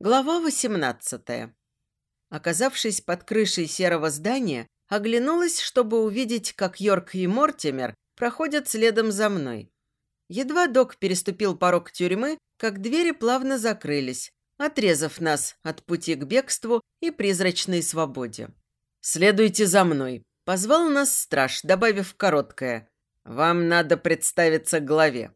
Глава 18. Оказавшись под крышей серого здания, оглянулась, чтобы увидеть, как Йорк и Мортимер проходят следом за мной. Едва док переступил порог тюрьмы, как двери плавно закрылись, отрезав нас от пути к бегству и призрачной свободе. «Следуйте за мной», – позвал нас страж, добавив короткое. «Вам надо представиться главе».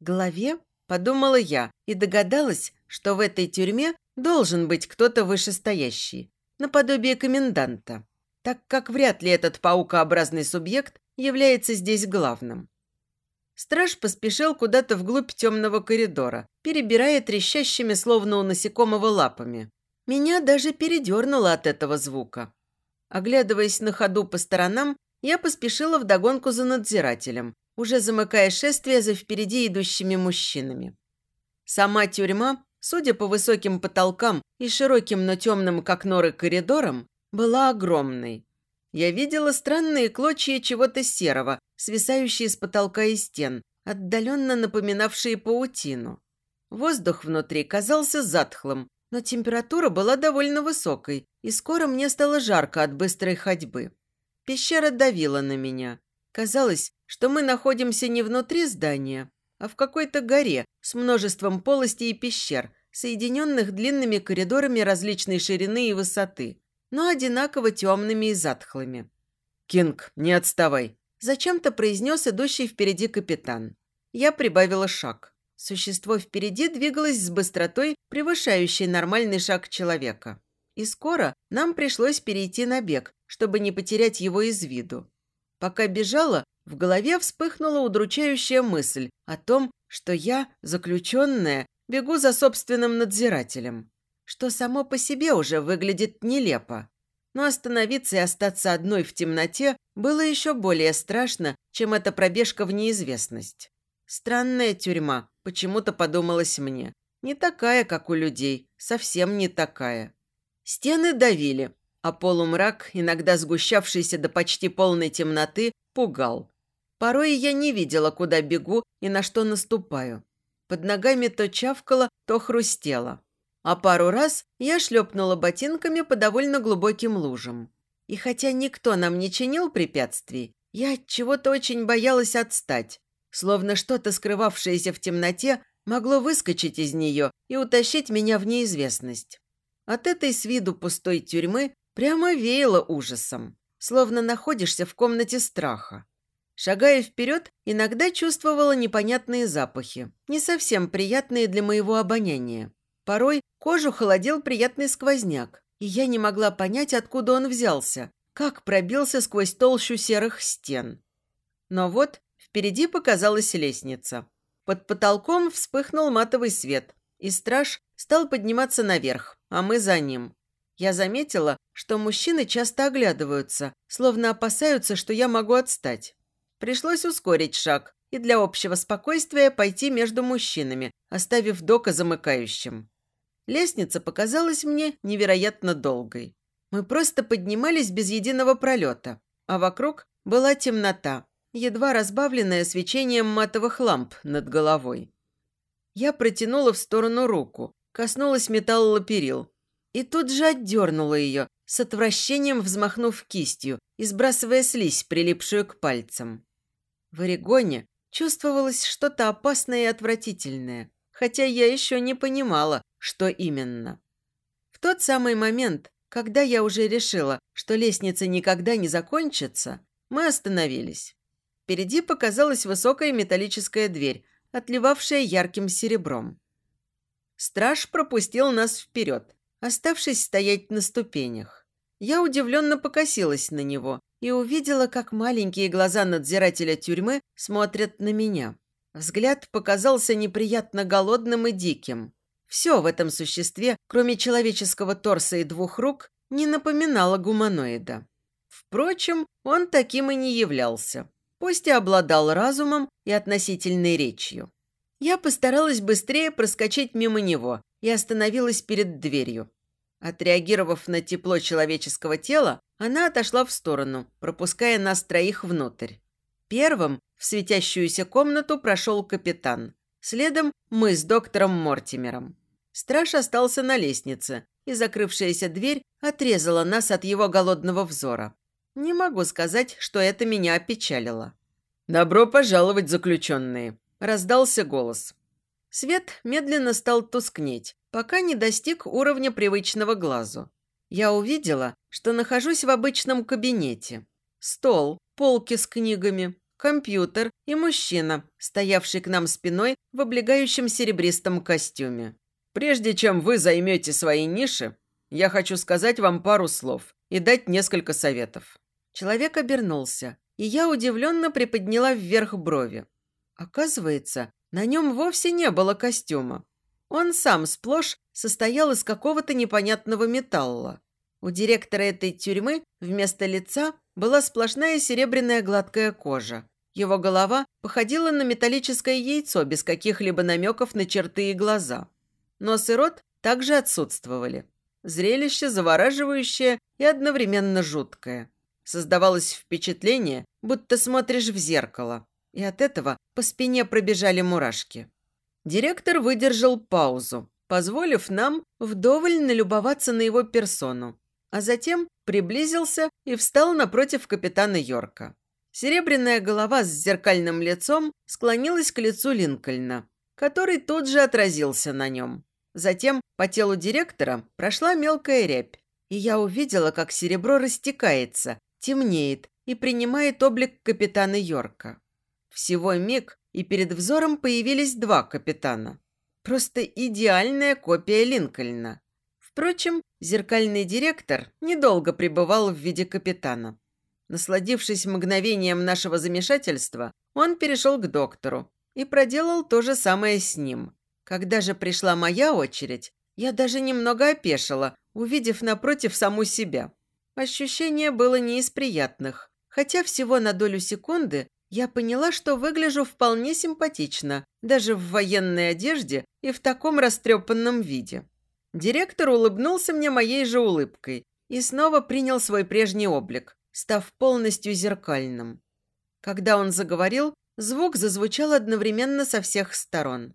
«Главе?» – подумала я и догадалась, что в этой тюрьме должен быть кто-то вышестоящий, наподобие коменданта, так как вряд ли этот паукообразный субъект является здесь главным. Страж поспешил куда-то вглубь темного коридора, перебирая трещащими, словно у насекомого, лапами. Меня даже передернуло от этого звука. Оглядываясь на ходу по сторонам, я поспешила вдогонку за надзирателем, уже замыкая шествие за впереди идущими мужчинами. Сама тюрьма судя по высоким потолкам и широким, но темным, как норы, коридорам, была огромной. Я видела странные клочья чего-то серого, свисающие с потолка и стен, отдаленно напоминавшие паутину. Воздух внутри казался затхлым, но температура была довольно высокой, и скоро мне стало жарко от быстрой ходьбы. Пещера давила на меня. Казалось, что мы находимся не внутри здания, а в какой-то горе с множеством полостей и пещер, соединенных длинными коридорами различной ширины и высоты, но одинаково темными и затхлыми. «Кинг, не отставай!» – зачем-то произнес идущий впереди капитан. Я прибавила шаг. Существо впереди двигалось с быстротой, превышающей нормальный шаг человека. И скоро нам пришлось перейти на бег, чтобы не потерять его из виду. Пока бежала, в голове вспыхнула удручающая мысль о том, что я, заключенная, бегу за собственным надзирателем, что само по себе уже выглядит нелепо. Но остановиться и остаться одной в темноте было еще более страшно, чем эта пробежка в неизвестность. Странная тюрьма, почему-то подумалось мне. Не такая, как у людей, совсем не такая. Стены давили, а полумрак, иногда сгущавшийся до почти полной темноты, пугал. Порой я не видела, куда бегу и на что наступаю. Под ногами то чавкало, то хрустело. А пару раз я шлепнула ботинками по довольно глубоким лужам. И хотя никто нам не чинил препятствий, я от чего-то очень боялась отстать, словно что-то, скрывавшееся в темноте, могло выскочить из нее и утащить меня в неизвестность. От этой с виду пустой тюрьмы прямо веяло ужасом, словно находишься в комнате страха. Шагая вперед, иногда чувствовала непонятные запахи, не совсем приятные для моего обоняния. Порой кожу холодил приятный сквозняк, и я не могла понять, откуда он взялся, как пробился сквозь толщу серых стен. Но вот впереди показалась лестница. Под потолком вспыхнул матовый свет, и страж стал подниматься наверх, а мы за ним. Я заметила, что мужчины часто оглядываются, словно опасаются, что я могу отстать. Пришлось ускорить шаг и для общего спокойствия пойти между мужчинами, оставив Дока замыкающим. Лестница показалась мне невероятно долгой. Мы просто поднимались без единого пролета, а вокруг была темнота, едва разбавленная свечением матовых ламп над головой. Я протянула в сторону руку, коснулась металла перил и тут же отдернула ее, с отвращением взмахнув кистью и сбрасывая слизь, прилипшую к пальцам. В Орегоне чувствовалось что-то опасное и отвратительное, хотя я еще не понимала, что именно. В тот самый момент, когда я уже решила, что лестница никогда не закончится, мы остановились. Впереди показалась высокая металлическая дверь, отливавшая ярким серебром. Страж пропустил нас вперед, оставшись стоять на ступенях. Я удивленно покосилась на него и увидела, как маленькие глаза надзирателя тюрьмы смотрят на меня. Взгляд показался неприятно голодным и диким. Все в этом существе, кроме человеческого торса и двух рук, не напоминало гуманоида. Впрочем, он таким и не являлся, пусть и обладал разумом и относительной речью. Я постаралась быстрее проскочить мимо него и остановилась перед дверью. Отреагировав на тепло человеческого тела, она отошла в сторону, пропуская нас троих внутрь. Первым в светящуюся комнату прошел капитан. Следом мы с доктором Мортимером. Страж остался на лестнице, и закрывшаяся дверь отрезала нас от его голодного взора. Не могу сказать, что это меня опечалило. «Добро пожаловать, заключенные!» – раздался голос. Свет медленно стал тускнеть, пока не достиг уровня привычного глазу. Я увидела, что нахожусь в обычном кабинете. Стол, полки с книгами, компьютер и мужчина, стоявший к нам спиной в облегающем серебристом костюме. Прежде чем вы займете свои ниши, я хочу сказать вам пару слов и дать несколько советов». Человек обернулся, и я удивленно приподняла вверх брови. Оказывается, на нем вовсе не было костюма. Он сам сплошь состоял из какого-то непонятного металла. У директора этой тюрьмы вместо лица была сплошная серебряная гладкая кожа. Его голова походила на металлическое яйцо без каких-либо намеков на черты и глаза. Нос и рот также отсутствовали. Зрелище завораживающее и одновременно жуткое. Создавалось впечатление, будто смотришь в зеркало. И от этого по спине пробежали мурашки. Директор выдержал паузу, позволив нам вдоволь налюбоваться на его персону, а затем приблизился и встал напротив капитана Йорка. Серебряная голова с зеркальным лицом склонилась к лицу Линкольна, который тут же отразился на нем. Затем по телу директора прошла мелкая рябь, и я увидела, как серебро растекается, темнеет и принимает облик капитана Йорка. Всего миг, и перед взором появились два капитана. Просто идеальная копия Линкольна. Впрочем, зеркальный директор недолго пребывал в виде капитана. Насладившись мгновением нашего замешательства, он перешел к доктору и проделал то же самое с ним. Когда же пришла моя очередь, я даже немного опешила, увидев напротив саму себя. Ощущение было не из приятных, хотя всего на долю секунды я поняла, что выгляжу вполне симпатично, даже в военной одежде и в таком растрепанном виде. Директор улыбнулся мне моей же улыбкой и снова принял свой прежний облик, став полностью зеркальным. Когда он заговорил, звук зазвучал одновременно со всех сторон.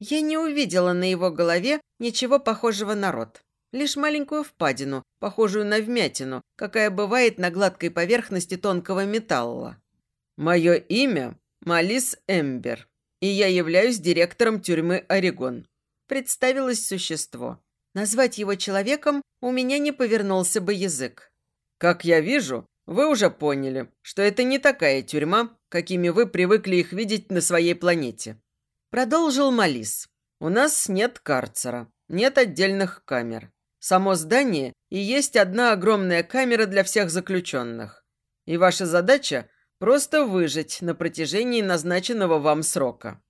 Я не увидела на его голове ничего похожего на рот. Лишь маленькую впадину, похожую на вмятину, какая бывает на гладкой поверхности тонкого металла. «Мое имя Малис Эмбер, и я являюсь директором тюрьмы Орегон», представилось существо. Назвать его человеком у меня не повернулся бы язык. «Как я вижу, вы уже поняли, что это не такая тюрьма, какими вы привыкли их видеть на своей планете. Продолжил Малис. «У нас нет карцера, нет отдельных камер. Само здание и есть одна огромная камера для всех заключенных. И ваша задача – просто выжить на протяжении назначенного вам срока».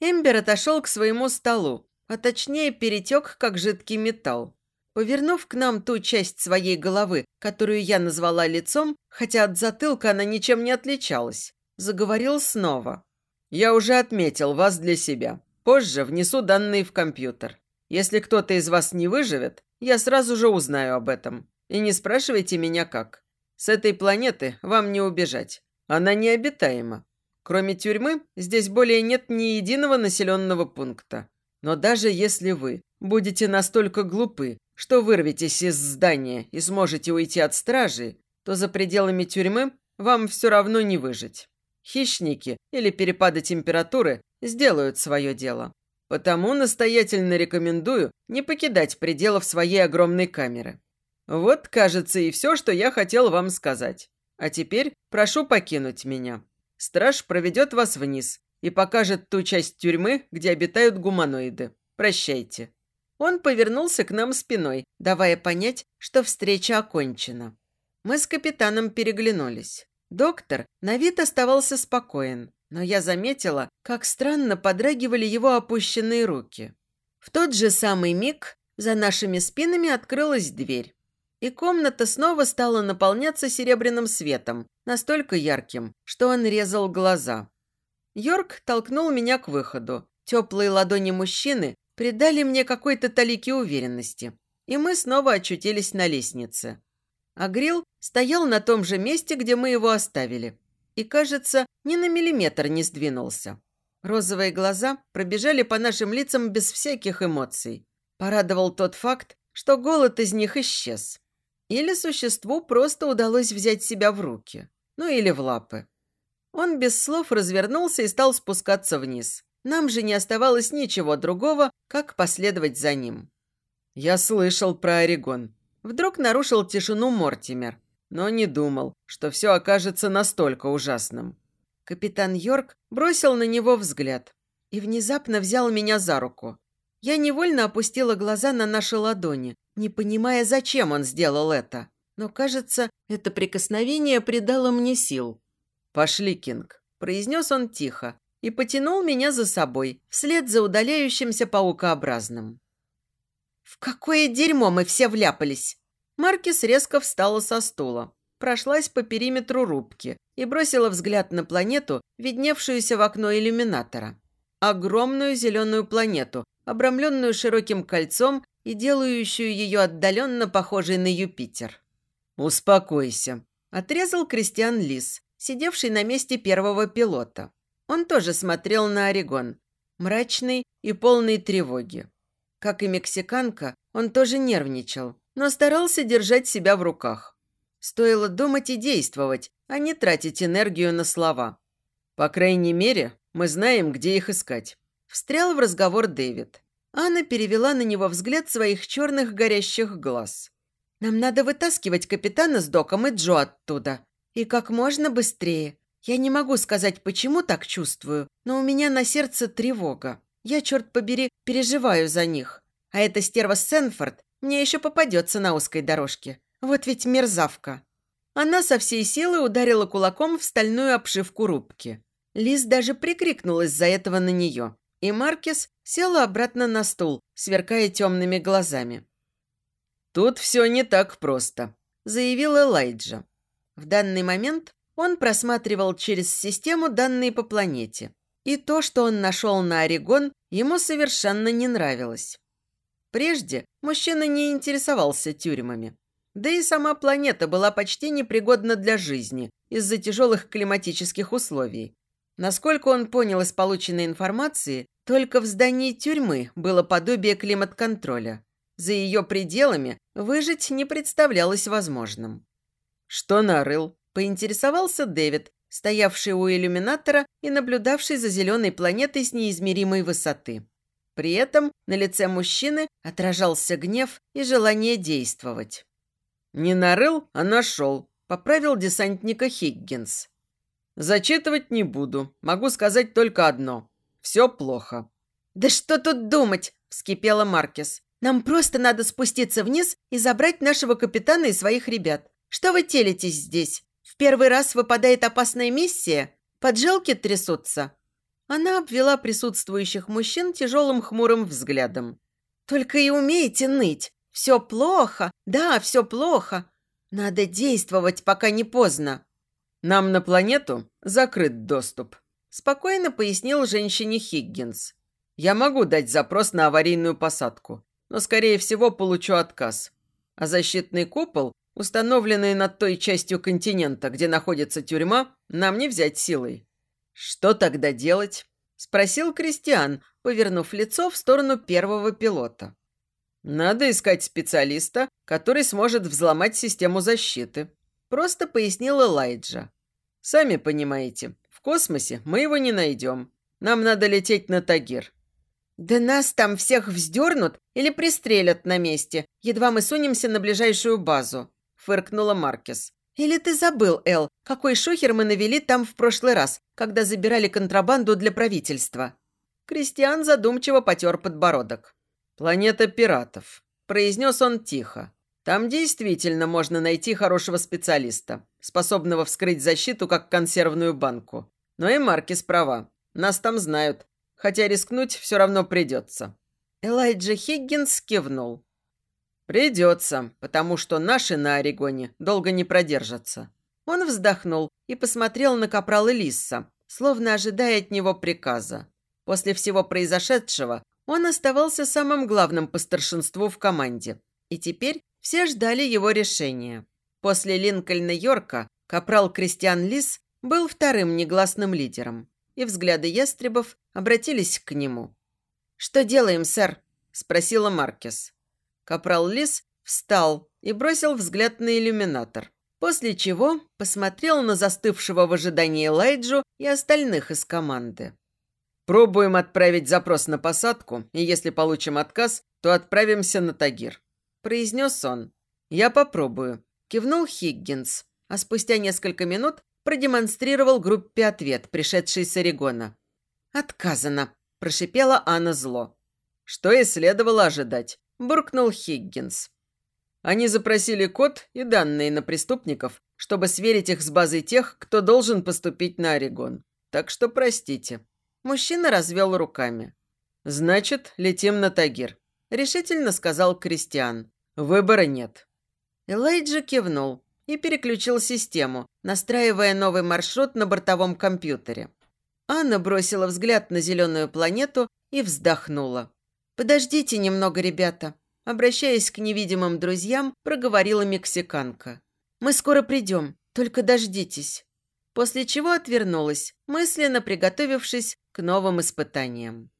Эмбер отошел к своему столу, а точнее перетек, как жидкий металл. Повернув к нам ту часть своей головы, которую я назвала лицом, хотя от затылка она ничем не отличалась, заговорил снова. Я уже отметил вас для себя. Позже внесу данные в компьютер. Если кто-то из вас не выживет, я сразу же узнаю об этом. И не спрашивайте меня как. С этой планеты вам не убежать. Она необитаема. Кроме тюрьмы, здесь более нет ни единого населенного пункта. Но даже если вы будете настолько глупы, что вырветесь из здания и сможете уйти от стражи, то за пределами тюрьмы вам все равно не выжить. Хищники или перепады температуры сделают свое дело. Потому настоятельно рекомендую не покидать пределов своей огромной камеры. Вот, кажется, и все, что я хотел вам сказать. А теперь прошу покинуть меня. Страж проведет вас вниз и покажет ту часть тюрьмы, где обитают гуманоиды. Прощайте». Он повернулся к нам спиной, давая понять, что встреча окончена. Мы с капитаном переглянулись. Доктор на вид оставался спокоен, но я заметила, как странно подрагивали его опущенные руки. В тот же самый миг за нашими спинами открылась дверь, и комната снова стала наполняться серебряным светом, настолько ярким, что он резал глаза. Йорк толкнул меня к выходу. Теплые ладони мужчины придали мне какой-то талики уверенности, и мы снова очутились на лестнице. А Грил стоял на том же месте, где мы его оставили. И, кажется, ни на миллиметр не сдвинулся. Розовые глаза пробежали по нашим лицам без всяких эмоций. Порадовал тот факт, что голод из них исчез. Или существу просто удалось взять себя в руки. Ну или в лапы. Он без слов развернулся и стал спускаться вниз. Нам же не оставалось ничего другого, как последовать за ним. Я слышал про Орегон. Вдруг нарушил тишину Мортимер, но не думал, что все окажется настолько ужасным. Капитан Йорк бросил на него взгляд и внезапно взял меня за руку. Я невольно опустила глаза на наши ладони, не понимая, зачем он сделал это. Но, кажется, это прикосновение придало мне сил. «Пошли, Кинг», – произнес он тихо и потянул меня за собой, вслед за удаляющимся паукообразным. «В какое дерьмо мы все вляпались!» Маркис резко встала со стула, прошлась по периметру рубки и бросила взгляд на планету, видневшуюся в окно иллюминатора. Огромную зеленую планету, обрамленную широким кольцом и делающую ее отдаленно похожей на Юпитер. «Успокойся», – отрезал Кристиан Лис, сидевший на месте первого пилота. Он тоже смотрел на Орегон, мрачный и полный тревоги. Как и мексиканка, он тоже нервничал, но старался держать себя в руках. Стоило думать и действовать, а не тратить энергию на слова. По крайней мере, мы знаем, где их искать. Встрял в разговор Дэвид. Анна перевела на него взгляд своих черных горящих глаз. «Нам надо вытаскивать капитана с Доком и Джо оттуда. И как можно быстрее. Я не могу сказать, почему так чувствую, но у меня на сердце тревога. Я, черт побери, переживаю за них. А эта стерва Сенфорд мне еще попадется на узкой дорожке. Вот ведь мерзавка». Она со всей силы ударила кулаком в стальную обшивку рубки. Лиз даже прикрикнула из-за этого на нее и Маркес села обратно на стул, сверкая темными глазами. «Тут все не так просто», – заявил Элайджа. В данный момент он просматривал через систему данные по планете. И то, что он нашел на Орегон, ему совершенно не нравилось. Прежде мужчина не интересовался тюрьмами. Да и сама планета была почти непригодна для жизни из-за тяжелых климатических условий. Насколько он понял из полученной информации, только в здании тюрьмы было подобие климат-контроля. За ее пределами выжить не представлялось возможным. «Что нарыл?» – поинтересовался Дэвид, стоявший у иллюминатора и наблюдавший за зеленой планетой с неизмеримой высоты. При этом на лице мужчины отражался гнев и желание действовать. «Не нарыл, а нашел», – поправил десантника Хиггинс. «Зачитывать не буду. Могу сказать только одно. Все плохо». «Да что тут думать?» – вскипела Маркес. «Нам просто надо спуститься вниз и забрать нашего капитана и своих ребят. Что вы телитесь здесь? В первый раз выпадает опасная миссия? Поджилки трясутся?» Она обвела присутствующих мужчин тяжелым хмурым взглядом. «Только и умеете ныть. Все плохо. Да, все плохо. Надо действовать, пока не поздно». «Нам на планету закрыт доступ», Спокойно пояснил женщине Хиггинс. «Я могу дать запрос на аварийную посадку, но, скорее всего, получу отказ. А защитный купол, установленный над той частью континента, где находится тюрьма, нам не взять силой». «Что тогда делать?» – спросил Кристиан, повернув лицо в сторону первого пилота. «Надо искать специалиста, который сможет взломать систему защиты», – просто пояснил Элайджа. «Сами понимаете, космосе мы его не найдем. Нам надо лететь на Тагир». «Да нас там всех вздернут или пристрелят на месте, едва мы сунемся на ближайшую базу», – фыркнула Маркес. «Или ты забыл, Эл, какой шухер мы навели там в прошлый раз, когда забирали контрабанду для правительства?» Кристиан задумчиво потер подбородок. «Планета пиратов», – произнес он тихо. «Там действительно можно найти хорошего специалиста, способного вскрыть защиту, как консервную банку. Но и Маркис права. Нас там знают. Хотя рискнуть все равно придется». Элайджа Хиггинс кивнул. «Придется, потому что наши на Орегоне долго не продержатся». Он вздохнул и посмотрел на капрала Лисса, словно ожидая от него приказа. После всего произошедшего он оставался самым главным по старшинству в команде. И теперь все ждали его решения. После Линкольна Йорка капрал Кристиан Лис был вторым негласным лидером, и взгляды ястребов обратились к нему. «Что делаем, сэр?» – спросила Маркес. Капрал Лис встал и бросил взгляд на иллюминатор, после чего посмотрел на застывшего в ожидании Лайджу и остальных из команды. «Пробуем отправить запрос на посадку, и если получим отказ, то отправимся на Тагир», – произнес он. «Я попробую», – кивнул Хиггинс, а спустя несколько минут продемонстрировал группе ответ, пришедший с Орегона. «Отказано», – прошипела Анна зло. «Что и следовало ожидать», – буркнул Хиггинс. Они запросили код и данные на преступников, чтобы сверить их с базой тех, кто должен поступить на Орегон. Так что простите. Мужчина развел руками. «Значит, летим на Тагир», – решительно сказал Кристиан. «Выбора нет». Элайджа кивнул и переключил систему, настраивая новый маршрут на бортовом компьютере. Анна бросила взгляд на зеленую планету и вздохнула. «Подождите немного, ребята», – обращаясь к невидимым друзьям, проговорила мексиканка. «Мы скоро придем, только дождитесь». После чего отвернулась, мысленно приготовившись к новым испытаниям.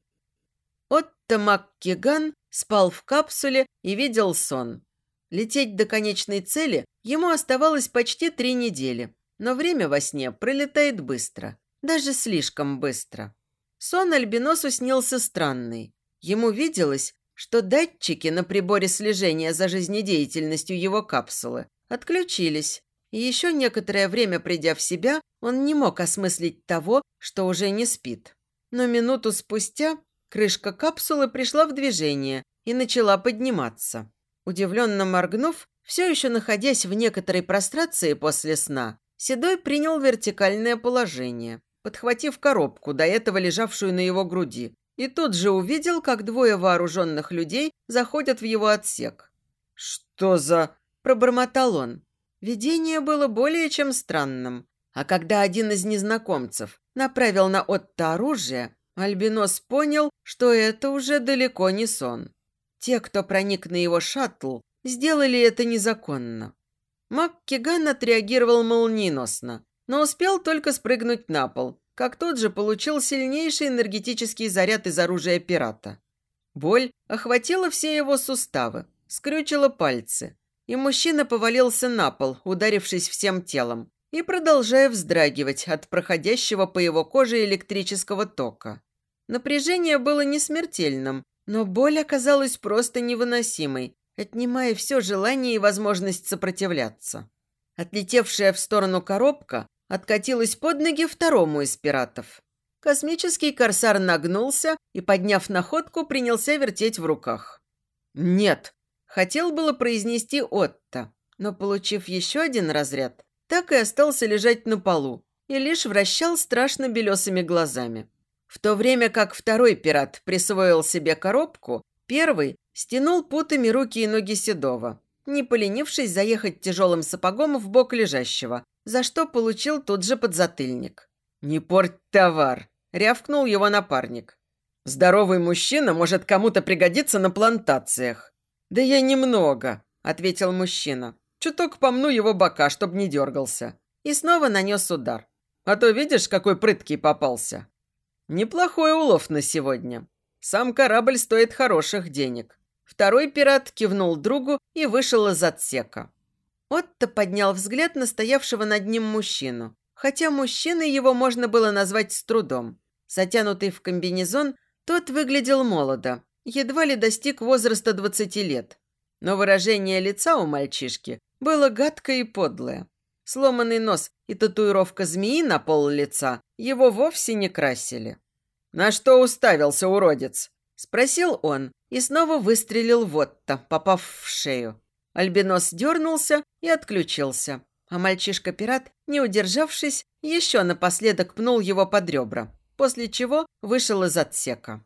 Отто Маккиган спал в капсуле и видел сон. Лететь до конечной цели ему оставалось почти три недели, но время во сне пролетает быстро, даже слишком быстро. Сон Альбиносу снился странный. Ему виделось, что датчики на приборе слежения за жизнедеятельностью его капсулы отключились, и еще некоторое время придя в себя, он не мог осмыслить того, что уже не спит. Но минуту спустя крышка капсулы пришла в движение и начала подниматься. Удивленно моргнув, все еще находясь в некоторой прострации после сна, Седой принял вертикальное положение, подхватив коробку, до этого лежавшую на его груди, и тут же увидел, как двое вооруженных людей заходят в его отсек. «Что за...» – пробормотал он. Видение было более чем странным. А когда один из незнакомцев направил на Отто оружие, Альбинос понял, что это уже далеко не сон. Те, кто проник на его шаттл, сделали это незаконно. МакКиган отреагировал молниеносно, но успел только спрыгнуть на пол, как тот же получил сильнейший энергетический заряд из оружия пирата. Боль охватила все его суставы, скрючила пальцы, и мужчина повалился на пол, ударившись всем телом, и продолжая вздрагивать от проходящего по его коже электрического тока. Напряжение было не смертельным, но боль оказалась просто невыносимой, отнимая все желание и возможность сопротивляться. Отлетевшая в сторону коробка откатилась под ноги второму из пиратов. Космический корсар нагнулся и, подняв находку, принялся вертеть в руках. «Нет!» – хотел было произнести Отто, но, получив еще один разряд, так и остался лежать на полу и лишь вращал страшно белесыми глазами. В то время как второй пират присвоил себе коробку, первый стянул путами руки и ноги Седова, не поленившись заехать тяжелым сапогом в бок лежащего, за что получил тут же подзатыльник. «Не порть товар!» – рявкнул его напарник. «Здоровый мужчина может кому-то пригодиться на плантациях». «Да я немного», – ответил мужчина. «Чуток помну его бока, чтоб не дергался». И снова нанес удар. «А то видишь, какой прыткий попался?» Неплохой улов на сегодня. Сам корабль стоит хороших денег. Второй пират кивнул другу и вышел из отсека. Отто поднял взгляд на стоявшего над ним мужчину. Хотя мужчиной его можно было назвать с трудом. Затянутый в комбинезон, тот выглядел молодо, едва ли достиг возраста 20 лет. Но выражение лица у мальчишки было гадкое и подлое. Сломанный нос и татуировка змеи на пол лица его вовсе не красили. «На что уставился, уродец?» – спросил он и снова выстрелил в Отто, попав в шею. Альбинос дернулся и отключился, а мальчишка-пират, не удержавшись, еще напоследок пнул его под ребра, после чего вышел из отсека.